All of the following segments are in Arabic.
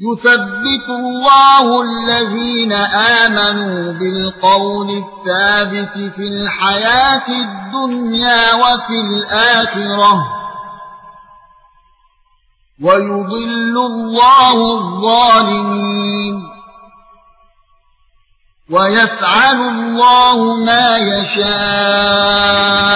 يثبت الله الذين آمنوا بالقول الثابت في الحياة الدنيا وفي الآخرة. ويضل الله الظالمين. ويفعل الله ما يشاء.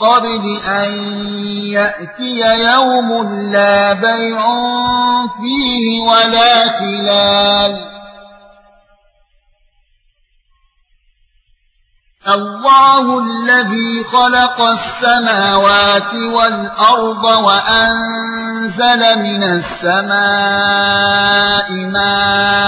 قبل أن يأتي يوم لا بيع فيه ولا خلال. الله الذي خلق السماوات والأرض وأنزل من السماء ماء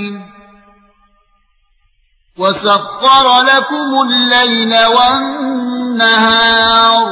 وَسَخَّرَ لَكُمُ اللَّيْلَ وَالنَّهَارَ